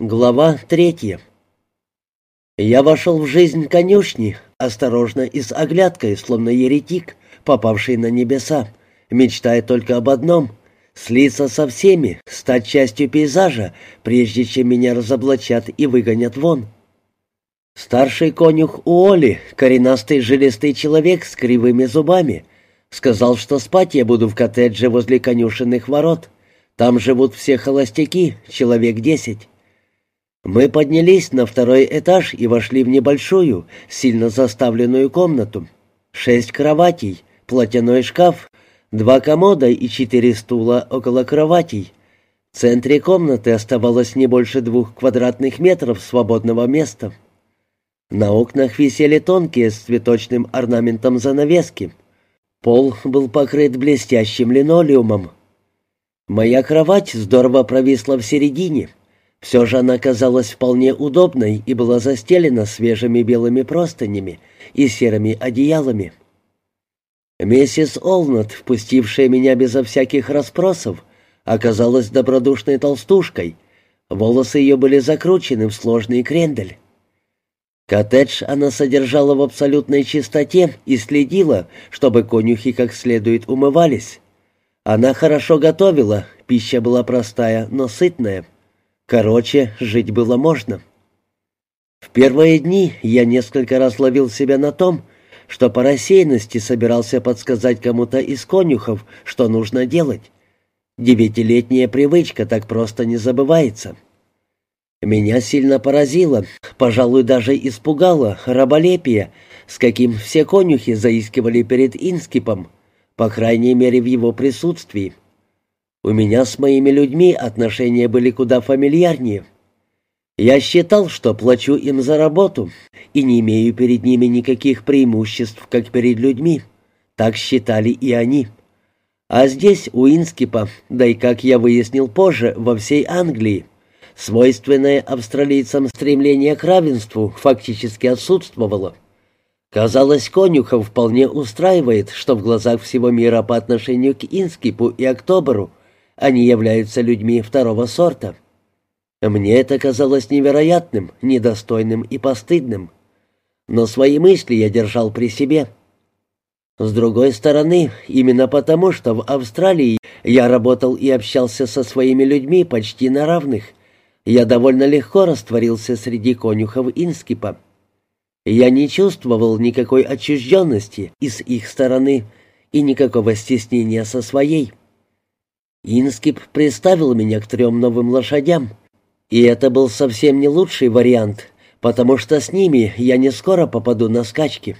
Глава третья. Я вошел в жизнь конюшни, осторожно и с оглядкой, словно еретик, попавший на небеса, мечтая только об одном — слиться со всеми, стать частью пейзажа, прежде чем меня разоблачат и выгонят вон. Старший конюх Уоли, коренастый жилистый человек с кривыми зубами, сказал, что спать я буду в коттедже возле конюшенных ворот. Там живут все холостяки, человек десять. Мы поднялись на второй этаж и вошли в небольшую, сильно заставленную комнату. Шесть кроватей, платяной шкаф, два комода и четыре стула около кроватей. В центре комнаты оставалось не больше двух квадратных метров свободного места. На окнах висели тонкие с цветочным орнаментом занавески. Пол был покрыт блестящим линолеумом. Моя кровать здорово провисла в середине — все же она казалась вполне удобной и была застелена свежими белыми простынями и серыми одеялами. Миссис Олнат, впустившая меня безо всяких расспросов, оказалась добродушной толстушкой. Волосы ее были закручены в сложный крендель. Коттедж она содержала в абсолютной чистоте и следила, чтобы конюхи как следует умывались. Она хорошо готовила, пища была простая, но сытная. Короче, жить было можно. В первые дни я несколько раз ловил себя на том, что по рассеянности собирался подсказать кому-то из конюхов, что нужно делать. Девятилетняя привычка так просто не забывается. Меня сильно поразило, пожалуй, даже испугало раболепие, с каким все конюхи заискивали перед Инскипом, по крайней мере в его присутствии. У меня с моими людьми отношения были куда фамильярнее. Я считал, что плачу им за работу и не имею перед ними никаких преимуществ, как перед людьми. Так считали и они. А здесь, у Инскипа, да и, как я выяснил позже, во всей Англии, свойственное австралийцам стремление к равенству фактически отсутствовало. Казалось, конюхов вполне устраивает, что в глазах всего мира по отношению к Инскипу и Октоберу они являются людьми второго сорта. Мне это казалось невероятным, недостойным и постыдным. Но свои мысли я держал при себе. С другой стороны, именно потому, что в Австралии я работал и общался со своими людьми почти на равных, я довольно легко растворился среди конюхов Инскипа. Я не чувствовал никакой отчужденности из их стороны и никакого стеснения со своей. Инскип приставил меня к трем новым лошадям. И это был совсем не лучший вариант, потому что с ними я не скоро попаду на скачки.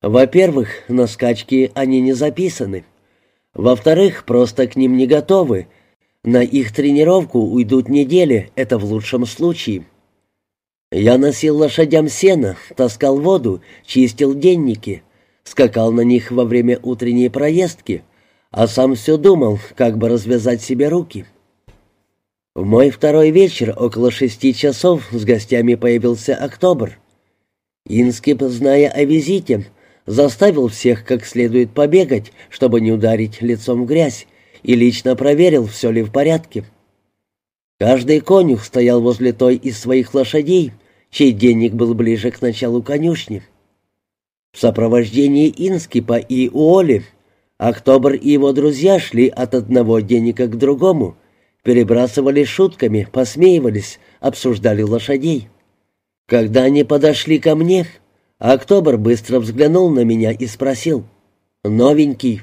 Во-первых, на скачки они не записаны. Во-вторых, просто к ним не готовы. На их тренировку уйдут недели, это в лучшем случае. Я носил лошадям сено, таскал воду, чистил денники, скакал на них во время утренней проездки — а сам все думал, как бы развязать себе руки. В мой второй вечер около шести часов с гостями появился Октобер. Инскип, зная о визите, заставил всех как следует побегать, чтобы не ударить лицом в грязь, и лично проверил, все ли в порядке. Каждый конюх стоял возле той из своих лошадей, чей денег был ближе к началу конюшни. В сопровождении Инскипа и Уоли Октобер и его друзья шли от одного денега к другому, перебрасывались шутками, посмеивались, обсуждали лошадей. Когда они подошли ко мне, Октобер быстро взглянул на меня и спросил, «Новенький?»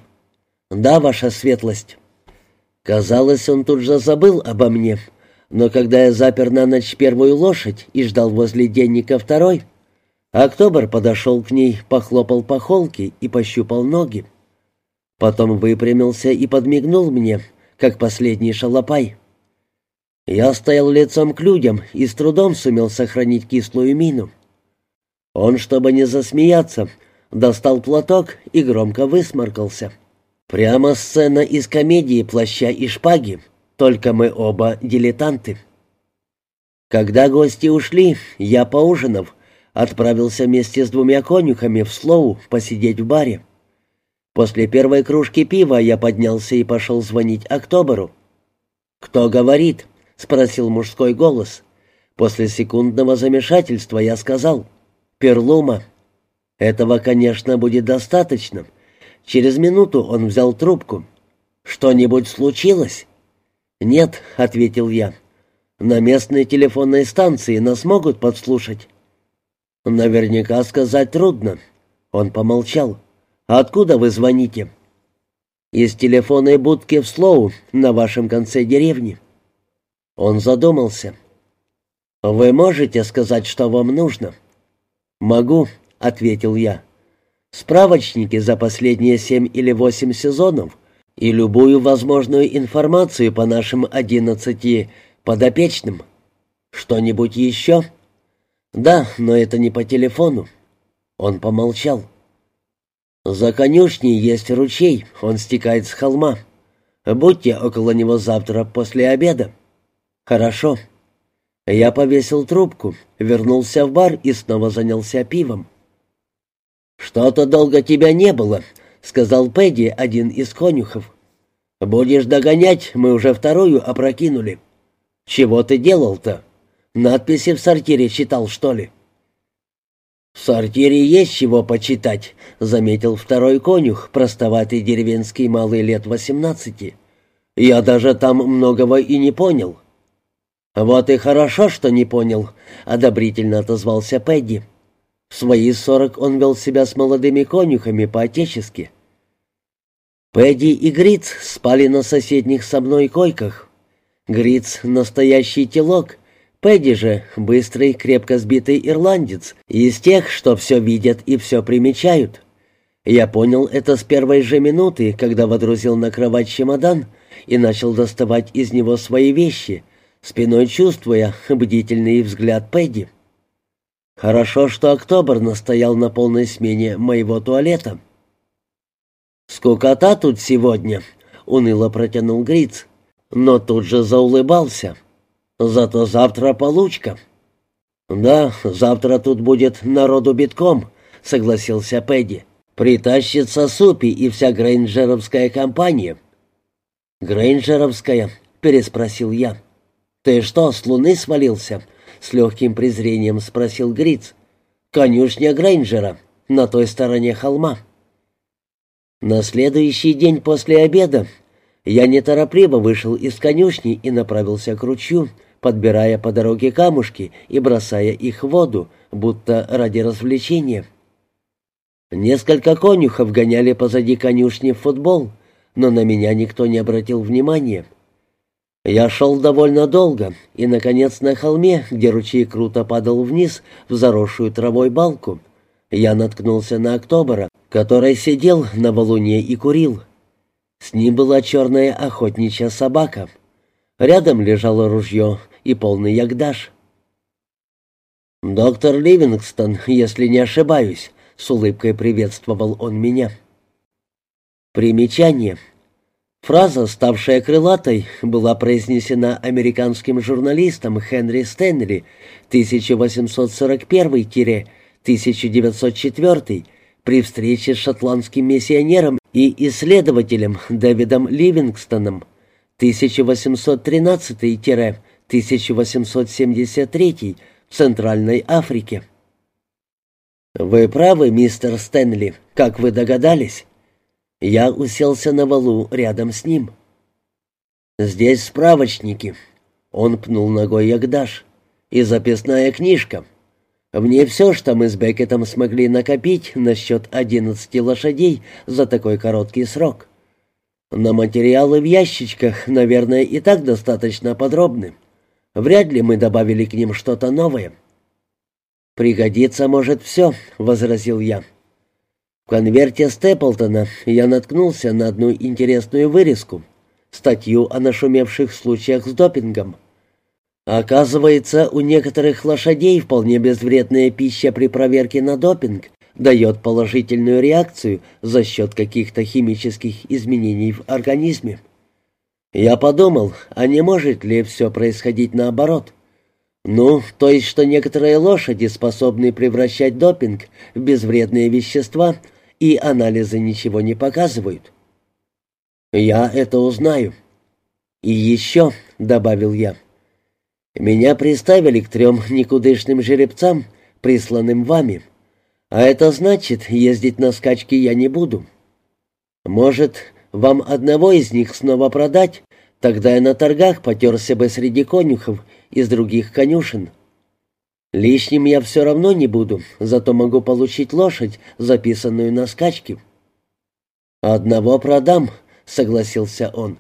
«Да, ваша светлость». Казалось, он тут же забыл обо мне, но когда я запер на ночь первую лошадь и ждал возле денника второй, Октобер подошел к ней, похлопал по холке и пощупал ноги. Потом выпрямился и подмигнул мне, как последний шалопай. Я стоял лицом к людям и с трудом сумел сохранить кислую мину. Он, чтобы не засмеяться, достал платок и громко высморкался. Прямо сцена из комедии «Плаща и шпаги», только мы оба дилетанты. Когда гости ушли, я, поужинав, отправился вместе с двумя конюхами в Слоу посидеть в баре. После первой кружки пива я поднялся и пошел звонить Октоберу. «Кто говорит?» — спросил мужской голос. После секундного замешательства я сказал «Перлума». Этого, конечно, будет достаточно. Через минуту он взял трубку. «Что-нибудь случилось?» «Нет», — ответил я. «На местной телефонной станции нас могут подслушать». «Наверняка сказать трудно». Он помолчал. «Откуда вы звоните?» «Из телефонной будки в Слоу, на вашем конце деревни». Он задумался. «Вы можете сказать, что вам нужно?» «Могу», — ответил я. «Справочники за последние семь или восемь сезонов и любую возможную информацию по нашим одиннадцати подопечным. Что-нибудь еще?» «Да, но это не по телефону». Он помолчал. «За конюшней есть ручей, он стекает с холма. Будьте около него завтра после обеда». «Хорошо». Я повесил трубку, вернулся в бар и снова занялся пивом. «Что-то долго тебя не было», — сказал Пэдди, один из конюхов. «Будешь догонять, мы уже вторую опрокинули». «Чего ты делал-то? Надписи в сортире читал, что ли?» «В сортире есть чего почитать», — заметил второй конюх, простоватый деревенский малый лет восемнадцати. «Я даже там многого и не понял». «Вот и хорошо, что не понял», — одобрительно отозвался Пэдди. В свои сорок он вел себя с молодыми конюхами по-отечески. Пэдди и Гриц спали на соседних со мной койках. Гриц — настоящий телок, Пэдди же — быстрый, крепко сбитый ирландец, из тех, что все видят и все примечают. Я понял это с первой же минуты, когда водрузил на кровать чемодан и начал доставать из него свои вещи — спиной чувствуя бдительный взгляд Пэдди. Хорошо, что Октобер настоял на полной смене моего туалета. «Скукота тут сегодня», — уныло протянул Гриц, но тут же заулыбался. «Зато завтра получка». «Да, завтра тут будет народу битком», — согласился Пэдди. «Притащится Супи и вся Грейнджеровская компания». «Грейнджеровская?» — переспросил я. «Ты что, с луны свалился?» — с легким презрением спросил Гриц. «Конюшня Грейнджера, на той стороне холма». На следующий день после обеда я неторопливо вышел из конюшни и направился к ручью, подбирая по дороге камушки и бросая их в воду, будто ради развлечения. Несколько конюхов гоняли позади конюшни в футбол, но на меня никто не обратил внимания. Я шел довольно долго, и, наконец, на холме, где ручей круто падал вниз в заросшую травой балку, я наткнулся на Октобера, который сидел на валуне и курил. С ним была черная охотничья собака. Рядом лежало ружье и полный ягдаш. «Доктор Ливингстон, если не ошибаюсь», — с улыбкой приветствовал он меня. Примечание — Фраза, ставшая крылатой, была произнесена американским журналистом Хенри Стэнли 1841-1904 при встрече с шотландским миссионером и исследователем Дэвидом Ливингстоном 1813-1873 в Центральной Африке. «Вы правы, мистер Стэнли, как вы догадались?» Я уселся на валу рядом с ним. «Здесь справочники». Он пнул ногой Ягдаш. «И записная книжка. В ней все, что мы с Беккетом смогли накопить насчет одиннадцати лошадей за такой короткий срок. Но материалы в ящичках, наверное, и так достаточно подробны. Вряд ли мы добавили к ним что-то новое». «Пригодится, может, все», — возразил я. В конверте Степлтона я наткнулся на одну интересную вырезку, статью о нашумевших случаях с допингом. Оказывается, у некоторых лошадей вполне безвредная пища при проверке на допинг дает положительную реакцию за счет каких-то химических изменений в организме. Я подумал, а не может ли все происходить наоборот? Ну, то есть, что некоторые лошади способны превращать допинг в безвредные вещества, и анализы ничего не показывают. Я это узнаю. И еще, — добавил я, Меня приставили к трем никудышным жеребцам, присланным вами. А это значит, ездить на скачки я не буду. Может, вам одного из них снова продать? Тогда я на торгах потерся бы среди конюхов из других конюшен. Лишним я все равно не буду, зато могу получить лошадь, записанную на скачки. «Одного продам», — согласился он.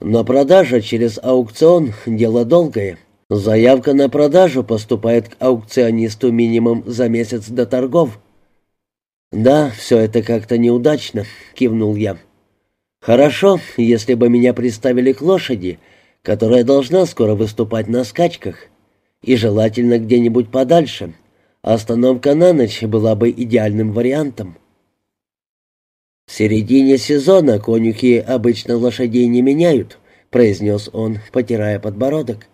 «Но продажа через аукцион — дело долгое. Заявка на продажу поступает к аукционисту минимум за месяц до торгов». «Да, все это как-то неудачно», — кивнул я. «Хорошо, если бы меня приставили к лошади, которая должна скоро выступать на скачках, и желательно где-нибудь подальше. Остановка на ночь была бы идеальным вариантом». «В середине сезона конюхи обычно лошадей не меняют», — произнес он, потирая подбородок.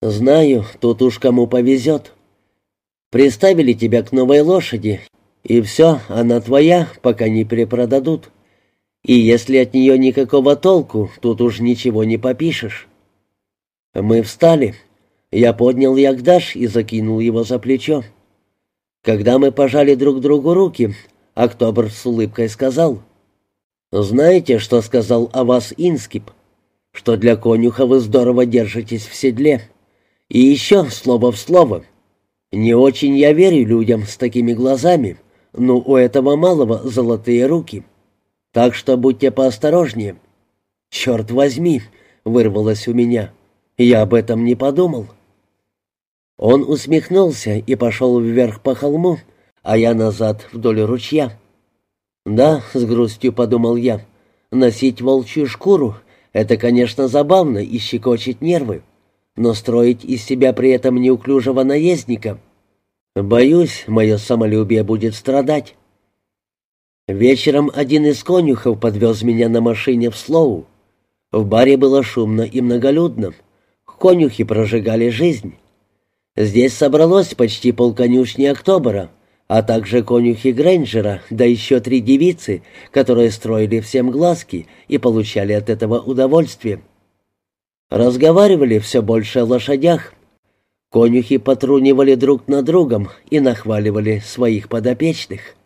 «Знаю, тут уж кому повезет. Приставили тебя к новой лошади, и все, она твоя, пока не перепродадут. И если от нее никакого толку, тут уж ничего не попишешь». Мы встали. Я поднял Ягдаш и закинул его за плечо. Когда мы пожали друг другу руки, Октобер с улыбкой сказал, «Знаете, что сказал о вас Инскип? Что для конюха вы здорово держитесь в седле. И еще слово в слово. Не очень я верю людям с такими глазами, но у этого малого золотые руки. Так что будьте поосторожнее». «Черт возьми!» — вырвалось у меня. «Я об этом не подумал». Он усмехнулся и пошел вверх по холму, а я назад вдоль ручья. «Да», — с грустью подумал я, — «носить волчью шкуру — это, конечно, забавно и щекочет нервы, но строить из себя при этом неуклюжего наездника... Боюсь, мое самолюбие будет страдать». Вечером один из конюхов подвез меня на машине в Слоу. В баре было шумно и многолюдно. Конюхи прожигали жизнь. Здесь собралось почти полконюшни Октобера, а также конюхи Грейнджера, да еще три девицы, которые строили всем глазки и получали от этого удовольствие. Разговаривали все больше о лошадях. Конюхи потрунивали друг над другом и нахваливали своих подопечных.